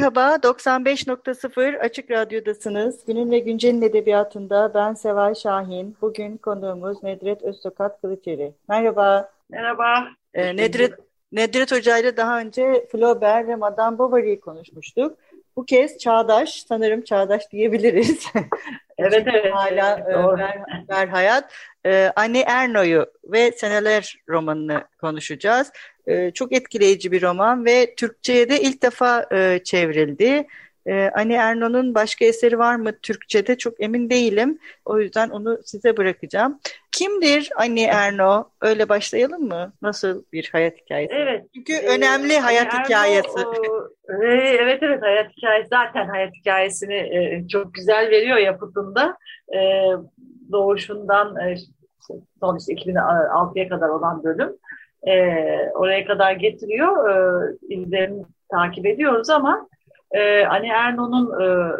Merhaba, 95.0 Açık Radyo'dasınız. Günün ve Güncel'in edebiyatında ben Seval Şahin. Bugün konuğumuz Nedret Öztokat Kılıçeri. Merhaba. Merhaba. Ee, Nedret, Nedret Hoca ile daha önce Flaubert ve Madame Bovary'i konuşmuştuk. Bu kez çağdaş, sanırım çağdaş diyebiliriz. evet, evet. Hala e, ver, ver Hayat. Ee, Anne Erno'yu ve Seneler romanını konuşacağız. Ee, çok etkileyici bir roman ve Türkçe'ye de ilk defa e, çevrildi. Ee, Anne Erno'nun başka eseri var mı Türkçe'de çok emin değilim. O yüzden onu size bırakacağım. Kimdir Anne Erno? Öyle başlayalım mı? Nasıl bir hayat hikayesi? Evet. Çünkü ee, önemli hayat Erno, hikayesi. O, e, evet evet hayat hikayesi zaten hayat hikayesini e, çok güzel veriyor yapıtında. E, doğuşundan e, son işte 2006'ya kadar olan bölüm e, oraya kadar getiriyor. E, izlerini takip ediyoruz ama e, Ani Erno'nun e,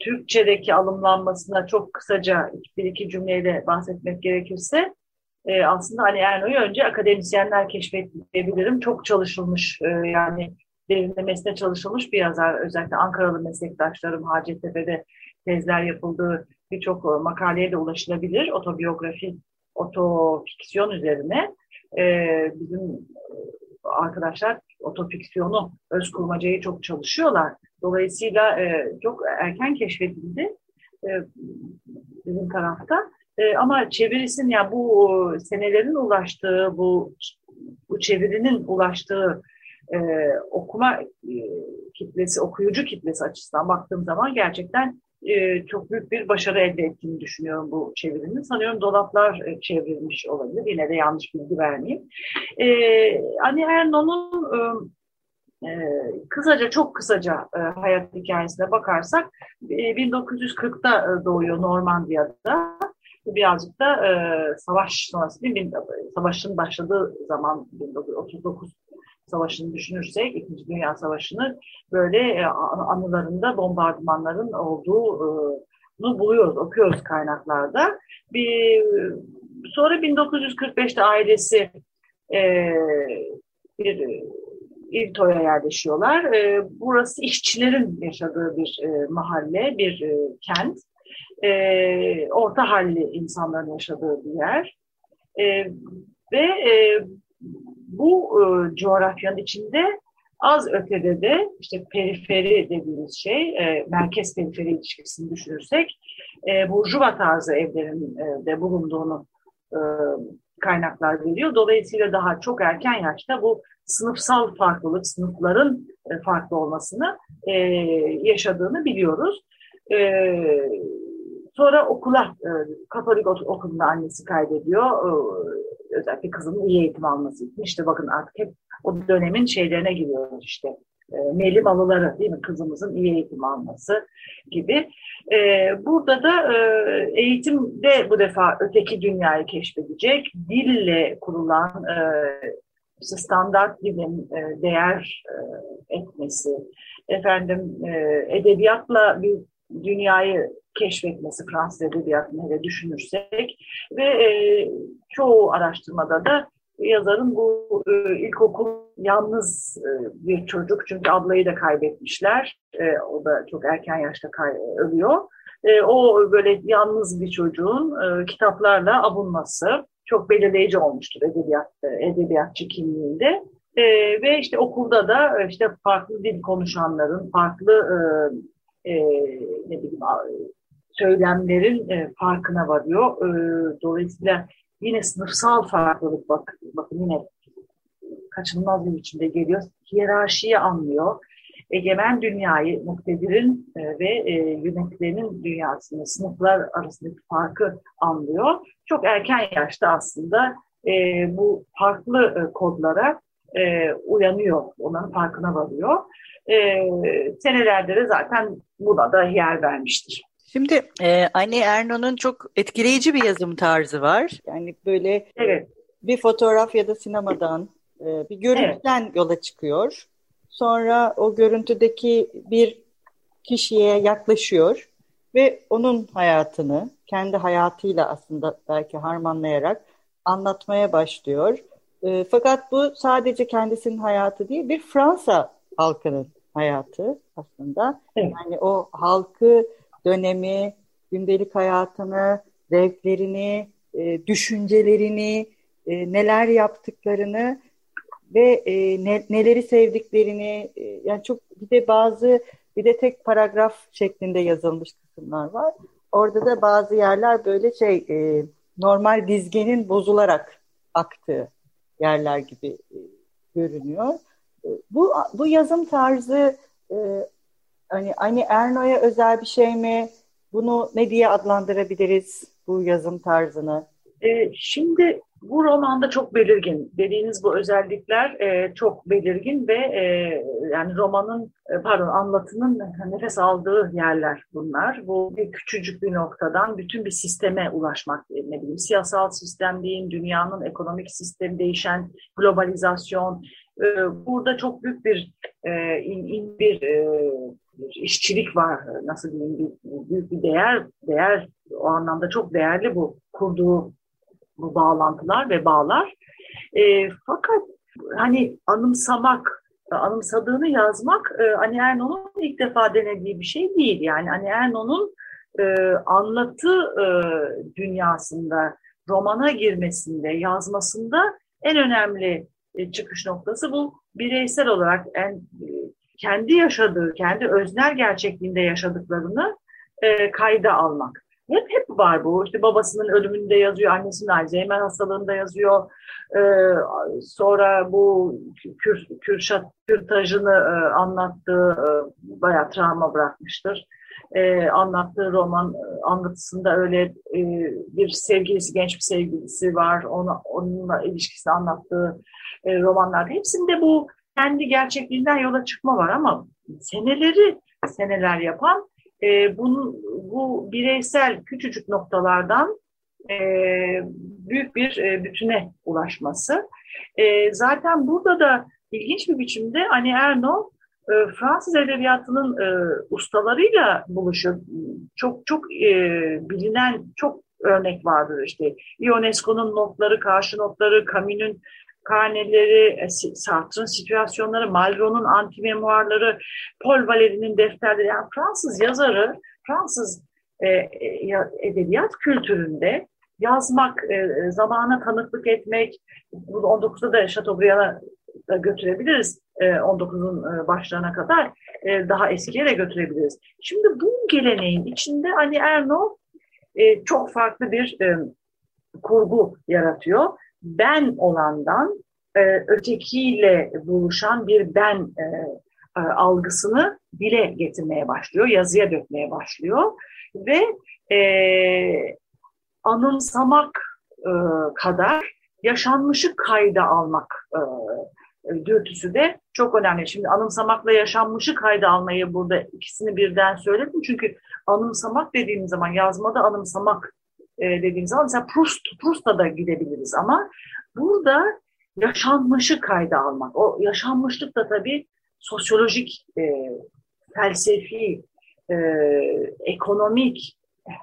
Türkçedeki alımlanmasına çok kısaca bir iki cümleyle bahsetmek gerekirse e, aslında Ani Erno'yu önce akademisyenler keşfedebilirim. Çok çalışılmış e, yani derinlemesine çalışılmış bir yazar. Özellikle Ankaralı meslektaşlarım Hacettepe'de tezler yapıldığı birçok makaleye de ulaşılabilir. Otobiyografi, otofiksiyon üzerine e, bizim arkadaşlar otofiksiyonu, öz kurmacayı çok çalışıyorlar. Dolayısıyla e, çok erken keşfedildi e, bizim tarafta. E, ama çevirisinin yani bu senelerin ulaştığı, bu bu çevirinin ulaştığı e, okuma e, kitlesi, okuyucu kitlesi açısından baktığım zaman gerçekten e, çok büyük bir başarı elde ettiğini düşünüyorum bu çevirinin. Sanıyorum dolaplar e, çevrilmiş olabilir. Yine de yanlış bilgi vermeyeyim. E, Anne Erno'nun e, e, kısaca, çok kısaca e, hayat hikayesine bakarsak e, 1940'da e, doğuyor Normandiya'da. Birazcık da e, savaş sonrası, bir, savaşın başladığı zaman 1939 Savaşı'nı düşünürsek, İkinci Dünya Savaşı'nı böyle e, anılarında bombardımanların olduğunu buluyoruz, okuyoruz kaynaklarda. Bir, sonra 1945'te ailesi e, bir İvto'ya yerleşiyorlar. E, burası işçilerin yaşadığı bir e, mahalle, bir e, kent. E, orta halli insanların yaşadığı bir yer. E, ve e, bu e, coğrafyanın içinde az ötede de işte periferi dediğimiz şey, e, merkez periferi ilişkisini düşünürsek, e, burjuva tarzı evlerin e, de bulunduğunu e, kaynaklar veriyor. Dolayısıyla daha çok erken yaşta bu sınıfsal farklılık, sınıfların e, farklı olmasını e, yaşadığını biliyoruz. E, sonra okula, e, Katolik okulunda annesi kaydediyor. E, özellikle kızının iyi eğitim alması için. İşte bakın artık hep o dönemin şeylerine giriyoruz işte. E, Melim alıları değil mi? Kızımızın iyi eğitim alması gibi. E, burada da e, eğitimde bu defa öteki dünyayı keşfedecek. Dille kurulan e, standart dilin e, değer e, etmesi, efendim e, edebiyatla bir dünyayı keşfetmesi Fransız edebiyatını hele düşünürsek ve e, çoğu araştırmada da yazarın bu e, ilkokul yalnız e, bir çocuk çünkü ablayı da kaybetmişler. E, o da çok erken yaşta kay- ölüyor. E, o böyle yalnız bir çocuğun e, kitaplarla abunması çok belirleyici olmuştur edebiyat e, edebiyatçı kimliğinde. E, ve işte okulda da e, işte farklı dil konuşanların, farklı e, e, ne bileyim söylemlerin e, farkına varıyor. E, dolayısıyla yine sınıfsal farklılık bakın, bakın yine kaçınılmaz bir biçimde geliyor. Hiyerarşiyi anlıyor. egemen dünyayı, muktedirin e, ve e, yönetilenin dünyasını, sınıflar arasındaki farkı anlıyor. Çok erken yaşta aslında e, bu farklı e, kodlara e, uyanıyor, onların farkına varıyor. E, senelerde de zaten buna da yer vermiştir. Şimdi e, Anne Erno'nun çok etkileyici bir yazım tarzı var. Yani böyle evet. bir fotoğraf ya da sinemadan, e, bir görüntüden evet. yola çıkıyor. Sonra o görüntüdeki bir kişiye yaklaşıyor ve onun hayatını kendi hayatıyla aslında belki harmanlayarak anlatmaya başlıyor. E, fakat bu sadece kendisinin hayatı değil, bir Fransa halkının hayatı aslında. Evet. Yani o halkı dönemi, gündelik hayatını, zevklerini, e, düşüncelerini, e, neler yaptıklarını ve e, ne, neleri sevdiklerini e, yani çok bir de bazı bir de tek paragraf şeklinde yazılmış kısımlar var. Orada da bazı yerler böyle şey e, normal dizgenin bozularak aktığı yerler gibi e, görünüyor. E, bu bu yazım tarzı e, hani hani Erno'ya özel bir şey mi? Bunu ne diye adlandırabiliriz bu yazım tarzını? E, şimdi bu romanda çok belirgin. Dediğiniz bu özellikler e, çok belirgin ve e, yani romanın e, pardon anlatının nefes aldığı yerler bunlar. Bu bir küçücük bir noktadan bütün bir sisteme ulaşmak ne bileyim siyasal sistem deyin, dünyanın ekonomik sistemi değişen globalizasyon. E, burada çok büyük bir e, in, in bir e, bir işçilik var. Nasıl diyeyim bir, büyük bir değer değer o anlamda çok değerli bu kurduğu bu bağlantılar ve bağlar. E, fakat hani anımsamak, anımsadığını yazmak e, Ani Erno'nun ilk defa denediği bir şey değil. Yani Ani Erno'nun e, anlatı e, dünyasında, romana girmesinde, yazmasında en önemli e, çıkış noktası bu bireysel olarak en e, kendi yaşadığı, kendi öznel gerçekliğinde yaşadıklarını e, kayda almak. Hep hep var bu. İşte babasının ölümünde yazıyor, annesinin Alzheimer hastalığında yazıyor. Ee, sonra bu Kür, Kürşat Kürtaj'ını e, anlattığı e, bayağı travma bırakmıştır. E, anlattığı roman e, anlatısında öyle e, bir sevgilisi, genç bir sevgilisi var. Ona, onunla ilişkisini anlattığı e, romanlarda. Hepsinde bu kendi gerçekliğinden yola çıkma var ama seneleri seneler yapan e, bunu, bu bireysel küçücük noktalardan e, büyük bir e, bütüne ulaşması. E, zaten burada da ilginç bir biçimde Ani Erno e, Fransız edebiyatının e, ustalarıyla buluşuyor. Çok çok e, bilinen çok örnek vardır işte. Ionesco'nun notları, karşı notları, Camus'un karneleri, e, Sartre'ın situasyonları, Malraux'un antimemuarları, Paul Valéry'nin defterleri. Yani Fransız yazarı, Fransız e, e edebiyat kültüründe yazmak, e, zamana tanıklık etmek, bunu 19'da da Chateaubriand'a da götürebiliriz. E, 19'un e, başlarına kadar e, daha eskiye de götürebiliriz. Şimdi bu geleneğin içinde Ali Erno e, çok farklı bir e, kurgu yaratıyor ben olandan e, ötekiyle buluşan bir ben e, e, algısını dile getirmeye başlıyor, yazıya dökmeye başlıyor ve e, anımsamak e, kadar yaşanmışı kayda almak e, dürtüsü de çok önemli. Şimdi anımsamakla yaşanmışı kayda almayı burada ikisini birden söyledim. Çünkü anımsamak dediğimiz zaman yazmada anımsamak e, dediğimiz zaman mesela Proust, Proust'a da gidebiliriz ama burada yaşanmışı kayda almak. O yaşanmışlık da tabii sosyolojik, e, felsefi, e, ekonomik e,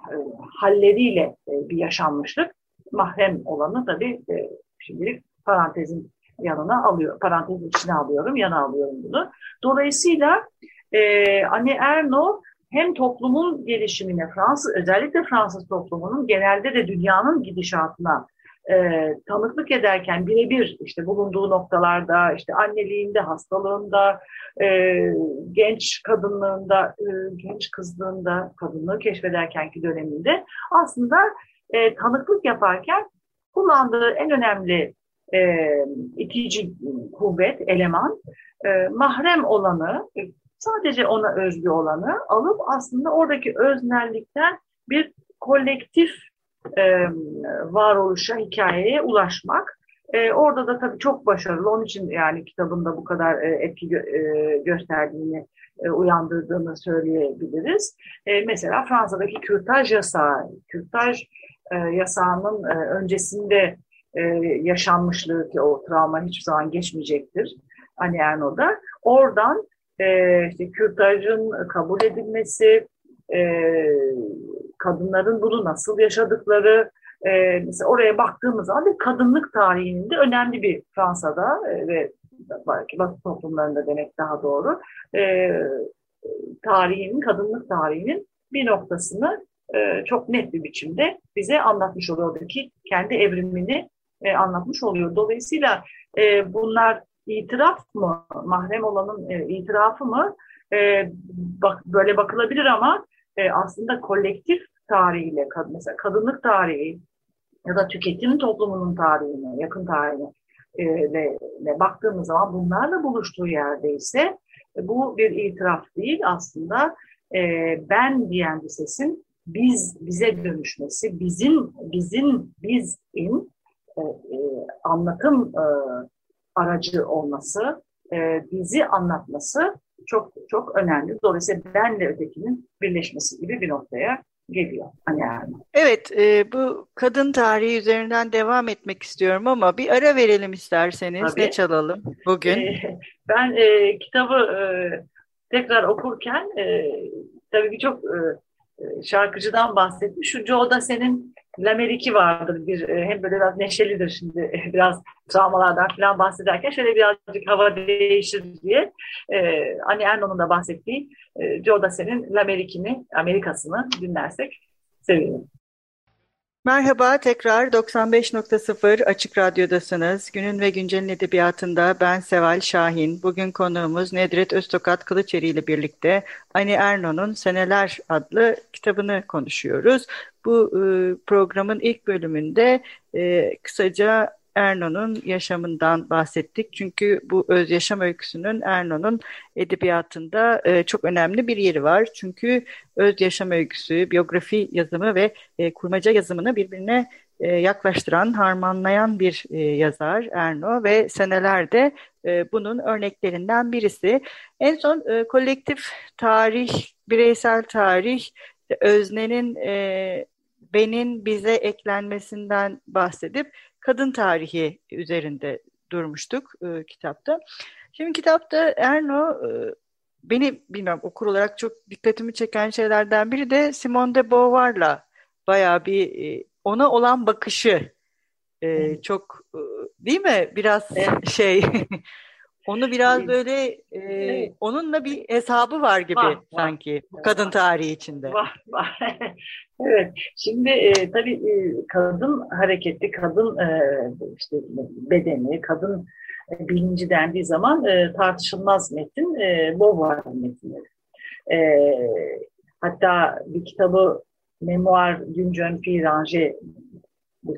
halleriyle e, bir yaşanmışlık. Mahrem olanı tabii e, şimdilik parantezin yanına alıyor, parantezin içine alıyorum, yana alıyorum bunu. Dolayısıyla e, Anne Erno hem toplumun gelişimine, Fransız özellikle Fransız toplumunun genelde de dünyanın gidişatına e, tanıklık ederken birebir işte bulunduğu noktalarda, işte anneliğinde, hastalığında, e, genç kadınlığında, e, genç kızlığında, kadınlığı keşfederkenki döneminde aslında e, tanıklık yaparken kullandığı en önemli e, itici kuvvet, eleman, e, mahrem olanı, sadece ona özgü olanı alıp aslında oradaki öznellikten bir kolektif e, varoluşa, hikayeye ulaşmak. E, orada da tabii çok başarılı. Onun için yani kitabında bu kadar e, etki gö e, gösterdiğini, e, uyandırdığını söyleyebiliriz. E, mesela Fransa'daki kürtaj yasağı. Kürtaj e, yasağının e, öncesinde e, yaşanmışlığı ki o travma hiçbir zaman geçmeyecektir. Ani Erno'da. Oradan e, işte kürtajın kabul edilmesi, e, kadınların bunu nasıl yaşadıkları, e, mesela oraya baktığımız zaman bir kadınlık tarihinin de önemli bir Fransa'da e, ve belki Batı toplumlarında demek daha doğru, e, tarihinin, kadınlık tarihinin bir noktasını e, çok net bir biçimde bize anlatmış oluyor. Oradaki kendi evrimini e, anlatmış oluyor. Dolayısıyla e, bunlar itiraf mı, mahrem olanın e, itirafı mı? E, bak, böyle bakılabilir ama e, aslında kolektif tarihiyle, mesela kadınlık tarihi ya da tüketim toplumunun tarihine, yakın tarihine e, ve, ve baktığımız zaman bunlarla buluştuğu yerdeyse e, bu bir itiraf değil. Aslında e, ben diyen bir sesin biz bize dönüşmesi, bizim bizim bizin e, e, anlatım e, aracı olması, e, bizi anlatması çok çok önemli. Dolayısıyla benle ötekinin birleşmesi gibi bir noktaya geliyor. Hani yani. Evet, e, bu kadın tarihi üzerinden devam etmek istiyorum ama bir ara verelim isterseniz. Tabii. Ne çalalım bugün? E, ben e, kitabı e, tekrar okurken e, tabii ki çok e, şarkıcıdan bahsettim. Şu Joe da senin Lamerik'i vardır bir e, hem böyle biraz neşelidir şimdi biraz travmalardan falan bahsederken şöyle birazcık hava değişir diye e, Annie Ernaux'un da bahsettiği e, Joe Dassin'in Lamerik'ini Amerika'sını dinlersek sevinirim. Merhaba, tekrar 95.0 Açık Radyo'dasınız. Günün ve Güncel'in edebiyatında ben Seval Şahin. Bugün konuğumuz Nedret Öztokat Kılıçeri ile birlikte Ani Erno'nun Seneler adlı kitabını konuşuyoruz. Bu e, programın ilk bölümünde e, kısaca Erno'nun yaşamından bahsettik. Çünkü bu öz yaşam öyküsünün Erno'nun edebiyatında e, çok önemli bir yeri var. Çünkü öz yaşam öyküsü, biyografi yazımı ve e, kurmaca yazımını birbirine e, yaklaştıran, harmanlayan bir e, yazar Erno ve senelerde e, bunun örneklerinden birisi. En son e, kolektif tarih, bireysel tarih, öznenin e, benin bize eklenmesinden bahsedip kadın tarihi üzerinde durmuştuk e, kitapta. Şimdi kitapta Erno e, beni bilmem okur olarak çok dikkatimi çeken şeylerden biri de Simone de Beauvoir'la bayağı bir e, ona olan bakışı e, çok e, değil mi? Biraz evet. şey Onu biraz böyle e, evet. onunla bir hesabı var gibi var, sanki var. kadın tarihi içinde. Var, var. evet. Şimdi e, tabii e, kadın hareketi, kadın e, işte bedeni, kadın e, bilinci dendiği zaman e, tartışılmaz metin e, Beauvoir metinleri. E, hatta bir kitabı Memoir d'une jeune fille rangée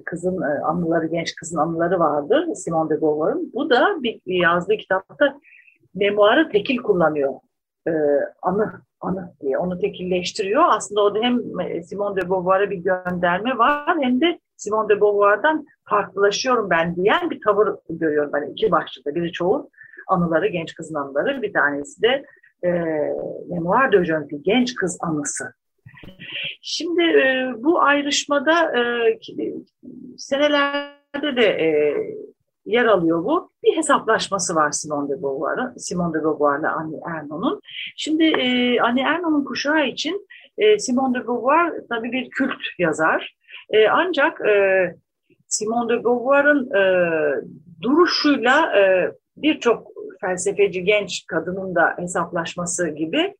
kızın e, anıları, genç kızın anıları vardır Simone de Beauvoir'ın. Bu da bir yazdığı kitapta memuarı tekil kullanıyor. Ee, anı, anı diye onu tekilleştiriyor. Aslında orada hem Simone de Beauvoir'a bir gönderme var hem de Simone de Beauvoir'dan farklılaşıyorum ben diyen bir tavır görüyorum ben iki başlıkta. Biri çoğu anıları, genç kızın anıları. Bir tanesi de e, Memoir de Jeune genç kız anısı. Şimdi e, bu ayrışmada e, senelerde de e, yer alıyor bu. Bir hesaplaşması var Simone de Beauvoir'ın, Simone de Beauvoir'la Annie Ernaux'un. Şimdi e, Annie Ernaux'un kuşağı için e, Simone de Beauvoir tabii bir kült yazar. E, ancak e, Simone de Beauvoir'ın e, duruşuyla e, birçok felsefeci genç kadının da hesaplaşması gibi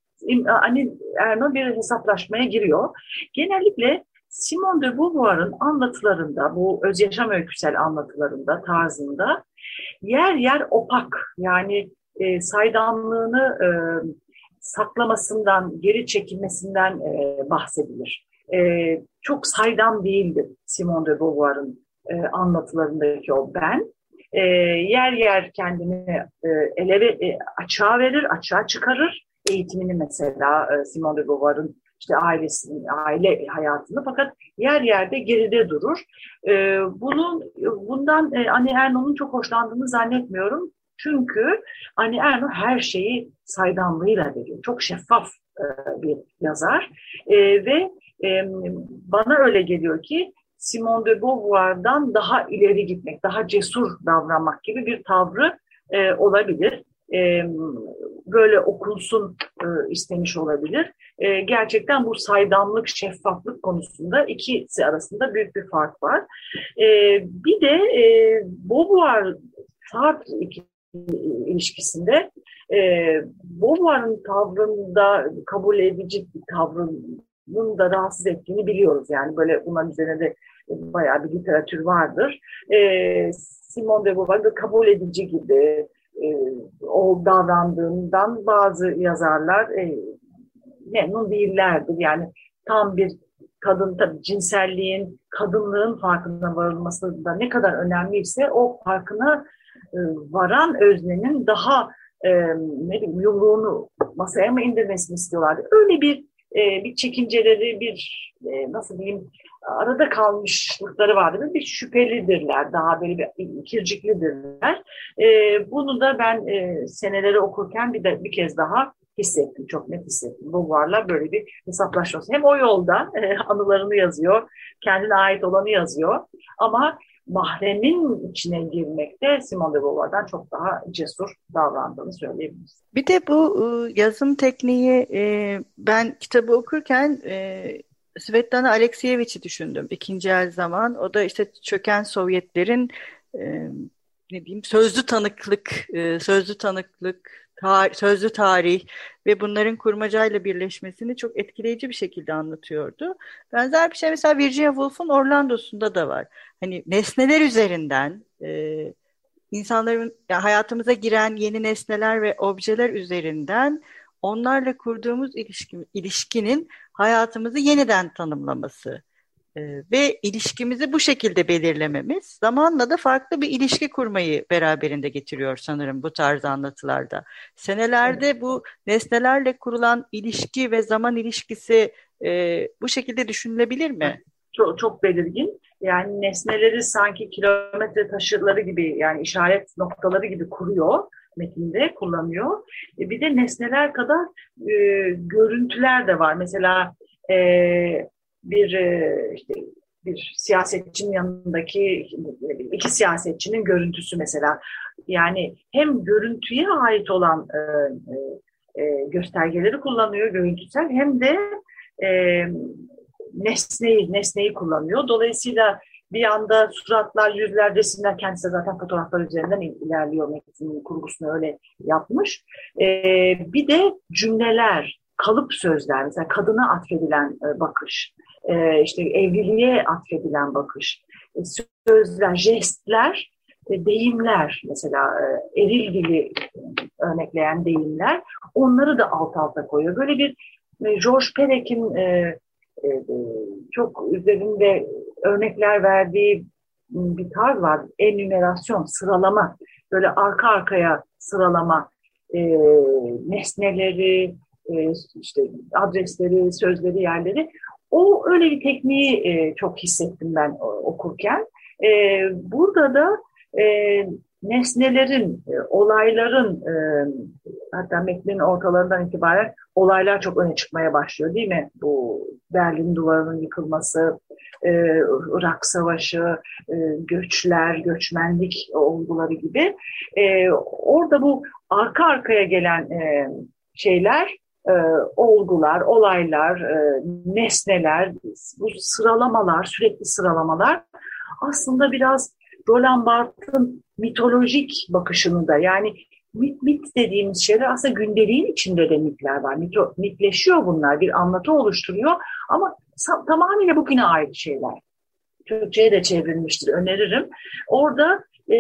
hani Erno bir hesaplaşmaya giriyor. Genellikle Simone de Beauvoir'ın anlatılarında, bu öz yaşam öyküsel anlatılarında, tarzında yer yer opak yani e, saydamlığını e, saklamasından, geri çekilmesinden e, bahsedilir. E, çok saydam değildir Simone de Beauvoir'ın e, anlatılarındaki o ben. E, yer yer kendini e, eleve, e, açığa verir, açığa çıkarır eğitimini mesela e, Simone de Beauvoir'ın işte ailesinin, aile hayatını fakat yer yerde geride durur. E, bunun bundan e, Anne Ernaux'un çok hoşlandığını zannetmiyorum. Çünkü Anne Ernaux her şeyi saydamlığıyla veriyor. Çok şeffaf bir yazar ve bana öyle geliyor ki Simone de Beauvoir'dan daha ileri gitmek, daha cesur davranmak gibi bir tavrı olabilir. Böyle okunsun e, istemiş olabilir. E, gerçekten bu saydamlık, şeffaflık konusunda ikisi arasında büyük bir fark var. E, bir de Beauvoir Sartre ilişkisinde e, Beauvoir'ın tavrında kabul edici bir tavrının da rahatsız ettiğini biliyoruz. Yani böyle bunların üzerine de bayağı bir literatür vardır. E, Simone de Beauvoir kabul edici gibi o davrandığından bazı yazarlar e, memnun değillerdir. Yani tam bir kadın tabii cinselliğin, kadınlığın farkına varılması da ne kadar önemliyse o farkına e, varan öznenin daha e, ne bileyim yumruğunu masaya mı indirmesini istiyorlardı. Öyle bir e, bir çekinceleri, bir e, nasıl diyeyim arada kalmışlıkları vardı. Bir şüphelidirler, daha böyle bir kirciklidirler. E, bunu da ben e, seneleri okurken bir de bir kez daha hissettim, çok net hissettim. Bu varla böyle bir hesaplaşması. Hem o yolda e, anılarını yazıyor, kendine ait olanı yazıyor ama mahremin içine girmekte Beauvoir'dan çok daha cesur davrandığını söyleyebiliriz. Bir de bu e, yazım tekniği e, ben kitabı okurken e, Svetlana Alekseyevich'i düşündüm ikinci el zaman. O da işte çöken Sovyetlerin ne diyeyim sözlü tanıklık, sözlü tanıklık tar sözlü tarih ve bunların kurmacayla birleşmesini çok etkileyici bir şekilde anlatıyordu. Benzer bir şey mesela Virginia Woolf'un Orlando'sunda da var. Hani nesneler üzerinden e, insanların yani hayatımıza giren yeni nesneler ve objeler üzerinden onlarla kurduğumuz ilişki, ilişkinin hayatımızı yeniden tanımlaması ee, ve ilişkimizi bu şekilde belirlememiz zamanla da farklı bir ilişki kurmayı beraberinde getiriyor sanırım bu tarz anlatılarda. Senelerde evet. bu nesnelerle kurulan ilişki ve zaman ilişkisi e, bu şekilde düşünülebilir mi? Çok, çok belirgin. Yani nesneleri sanki kilometre taşıları gibi yani işaret noktaları gibi kuruyor metinde kullanıyor. E, bir de nesneler kadar e, görüntüler de var. Mesela e, bir e, işte bir siyasetçinin yanındaki iki siyasetçinin görüntüsü mesela. Yani hem görüntüye ait olan e, e, e, göstergeleri kullanıyor görüntüsel hem de e, nesneyi nesneyi kullanıyor. Dolayısıyla bir anda suratlar, yüzler, resimler kendisi zaten fotoğraflar üzerinden ilerliyor. Metnin kurgusunu öyle yapmış. E, bir de cümleler, kalıp sözler, mesela kadına atfedilen e, bakış e, işte evliliğe atfedilen bakış, e, sözler, jestler, e, deyimler mesela e, eril dili örnekleyen deyimler onları da alt alta koyuyor. Böyle bir e, George Perek'in çok üzerinde örnekler verdiği bir tarz var. Enümerasyon, sıralama. Böyle arka arkaya sıralama nesneleri, işte adresleri, sözleri, yerleri o öyle bir tekniği e, çok hissettim ben okurken. E, burada da e, nesnelerin, e, olayların e, hatta metnin ortalarından itibaren olaylar çok öne çıkmaya başlıyor değil mi? Bu Berlin duvarının yıkılması, e, Irak Savaşı, e, göçler, göçmenlik olguları gibi. E, orada bu arka arkaya gelen e, şeyler e, olgular, olaylar, e, nesneler, bu sıralamalar, sürekli sıralamalar aslında biraz Roland Barthes'ın mitolojik bakışını da yani mit, mit dediğimiz şeyler aslında gündeliğin içinde de mitler var. Mito, mitleşiyor bunlar, bir anlatı oluşturuyor ama tamamıyla bugüne ait şeyler. Türkçe'ye de çevrilmiştir, öneririm. Orada e,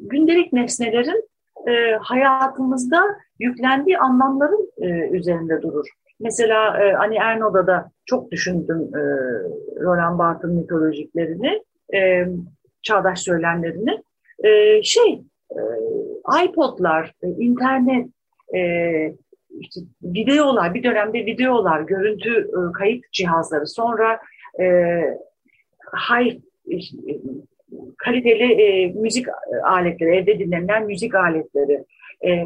gündelik nesnelerin e, hayatımızda yüklendiği anlamların e, üzerinde durur. Mesela e, Ani Erno'da da çok düşündüm e, Roland Barthes'ın mitolojiklerini, e, çağdaş söylemlerini. E, şey, e, iPod'lar, e, internet, e, işte videolar, bir dönemde videolar, görüntü e, kayıt cihazları, sonra e, high kaliteli e, müzik aletleri, evde dinlenen müzik aletleri, e,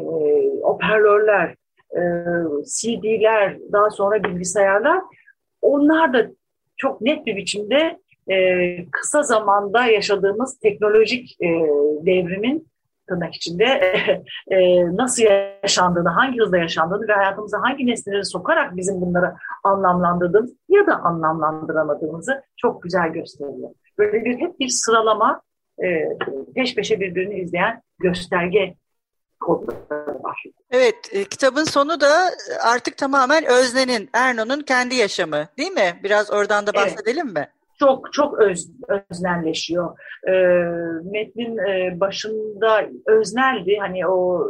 hoparlörler, e, CD'ler, daha sonra bilgisayarlar, onlar da çok net bir biçimde e, kısa zamanda yaşadığımız teknolojik e, devrimin tırnak içinde e, nasıl yaşandığını, hangi hızla yaşandığını ve hayatımıza hangi nesneleri sokarak bizim bunları anlamlandırdığımız ya da anlamlandıramadığımızı çok güzel gösteriyor. Böyle bir hep bir sıralama e, peş peşe birbirini izleyen gösterge kodları var. Evet, e, kitabın sonu da artık tamamen Özne'nin, Erno'nun kendi yaşamı değil mi? Biraz oradan da bahsedelim evet. mi? çok çok öz, öznelleşiyor. E, metnin e, başında özneldi. Hani o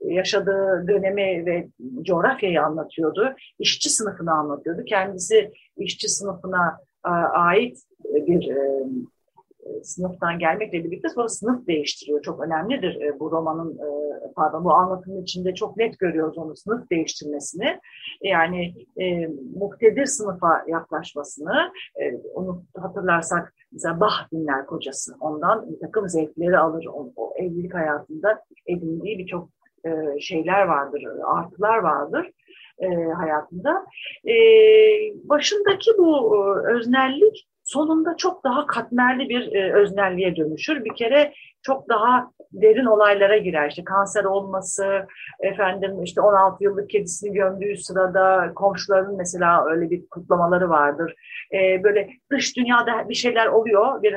e, yaşadığı dönemi ve coğrafyayı anlatıyordu. İşçi sınıfını anlatıyordu. Kendisi işçi sınıfına ait bir e, sınıftan gelmekle birlikte sonra sınıf değiştiriyor. Çok önemlidir e, bu romanın, e, pardon bu anlatımın içinde çok net görüyoruz onu sınıf değiştirmesini. Yani e, muktedir sınıfa yaklaşmasını, e, onu hatırlarsak mesela Bah dinler kocası. Ondan bir takım zevkleri alır. O, o evlilik hayatında edindiği birçok e, şeyler vardır, artılar vardır e, hayatında. E, başındaki bu e, öznellik sonunda çok daha katmerli bir e, öznelliğe dönüşür. Bir kere çok daha derin olaylara girer. İşte kanser olması, efendim işte 16 yıllık kedisini gömdüğü sırada komşuların mesela öyle bir kutlamaları vardır. E, böyle dış dünyada bir şeyler oluyor. Bir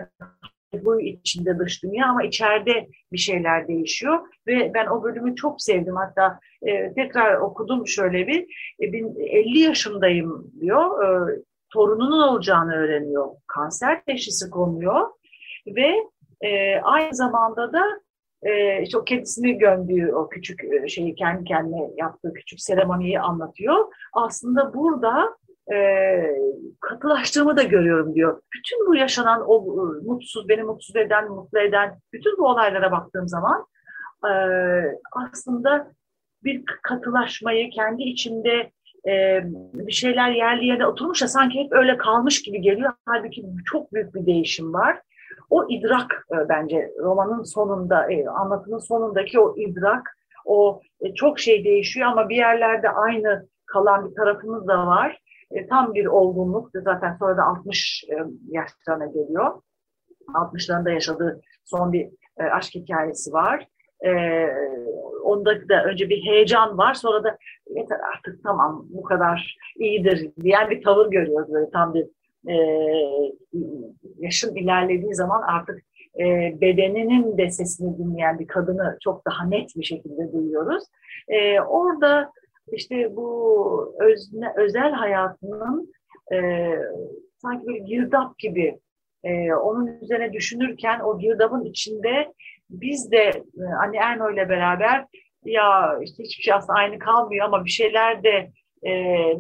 bu içinde dış dünya ama içeride bir şeyler değişiyor ve ben o bölümü çok sevdim hatta e, tekrar okudum şöyle bir e, 50 yaşındayım diyor e, torununun olacağını öğreniyor. Kanser teşhisi konuyor ve e, aynı zamanda da e, işte o kedisini gömdüğü o küçük e, şeyi kendi kendine yaptığı küçük seremoniyi anlatıyor. Aslında burada e, katılaştığımı da görüyorum diyor. Bütün bu yaşanan o e, mutsuz, beni mutsuz eden, mutlu eden bütün bu olaylara baktığım zaman e, aslında bir katılaşmayı kendi içinde e, bir şeyler yerli yerine oturmuş da sanki hep öyle kalmış gibi geliyor. Halbuki çok büyük bir değişim var. O idrak e, bence romanın sonunda, e, anlatının sonundaki o idrak, o e, çok şey değişiyor ama bir yerlerde aynı kalan bir tarafımız da var. E, tam bir olgunluk, zaten sonra da 60 e, yaşlarına geliyor. 60'larında yaşadığı son bir e, aşk hikayesi var. E, onda da önce bir heyecan var sonra da yeter artık tamam bu kadar iyidir diyen bir tavır görüyoruz böyle tam bir e, yaşın ilerlediği zaman artık e, bedeninin de sesini dinleyen bir kadını çok daha net bir şekilde duyuyoruz. E, orada işte bu özne, özel hayatının e, sanki bir girdap gibi e, onun üzerine düşünürken o girdabın içinde biz de e, anne Erno ile beraber ya işte hiçbir şey aslında aynı kalmıyor ama bir şeyler de e,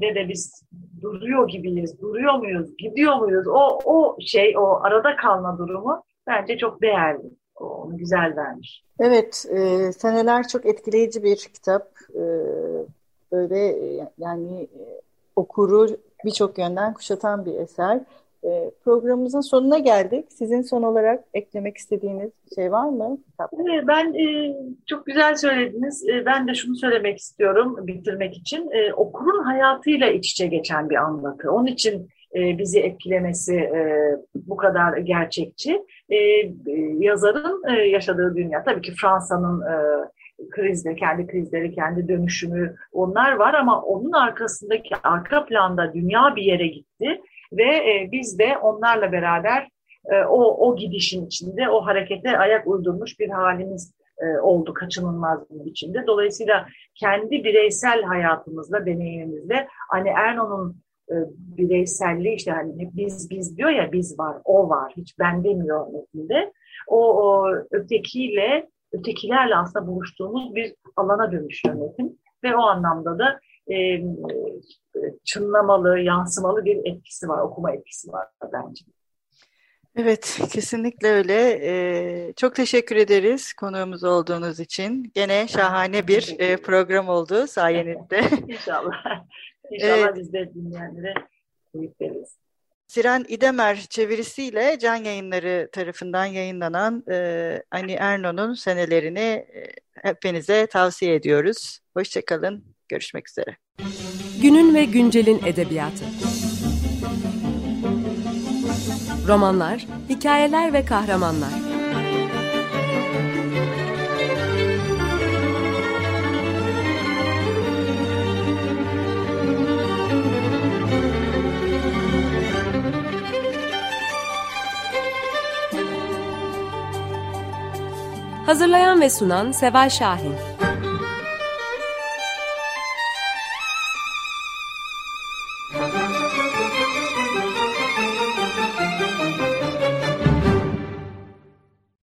de de biz duruyor gibiyiz, duruyor muyuz, gidiyor muyuz? O, o şey, o arada kalma durumu bence çok değerli. Onu güzel vermiş. Evet, e, seneler çok etkileyici bir kitap. E, böyle yani e, okuru birçok yönden kuşatan bir eser. Ee, programımızın sonuna geldik. Sizin son olarak eklemek istediğiniz şey var mı? Ben e, çok güzel söylediniz. E, ben de şunu söylemek istiyorum bitirmek için. E, okurun hayatıyla iç içe geçen bir anlatı. Onun için bizi etkilemesi bu kadar gerçekçi. Yazarın yaşadığı dünya, tabii ki Fransa'nın krizleri, kendi krizleri, kendi dönüşümü onlar var ama onun arkasındaki arka planda dünya bir yere gitti ve e, biz de onlarla beraber e, o, o gidişin içinde o harekete ayak uydurmuş bir halimiz e, oldu kaçınılmaz bir biçimde. Dolayısıyla kendi bireysel hayatımızla, deneyimimizle hani Erno'nun e, bireyselliği işte hani biz biz diyor ya biz var, o var, hiç ben demiyor metninde. O, o ötekiyle, ötekilerle aslında buluştuğumuz bir alana dönüşüyor metin. Ve o anlamda da e, çınlamalı, yansımalı bir etkisi var, okuma etkisi var bence. Evet, kesinlikle öyle. Ee, çok teşekkür ederiz konuğumuz olduğunuz için. Gene şahane bir e, program oldu sayenizde. İnşallah. İnşallah evet. biz de dinleyenlere keyif veririz. Siren İdemer çevirisiyle Can Yayınları tarafından yayınlanan e, Ani Erno'nun senelerini e, hepinize tavsiye ediyoruz. Hoşçakalın, görüşmek üzere. Günün ve güncelin edebiyatı. Romanlar, hikayeler ve kahramanlar. Hazırlayan ve sunan Seval Şahin.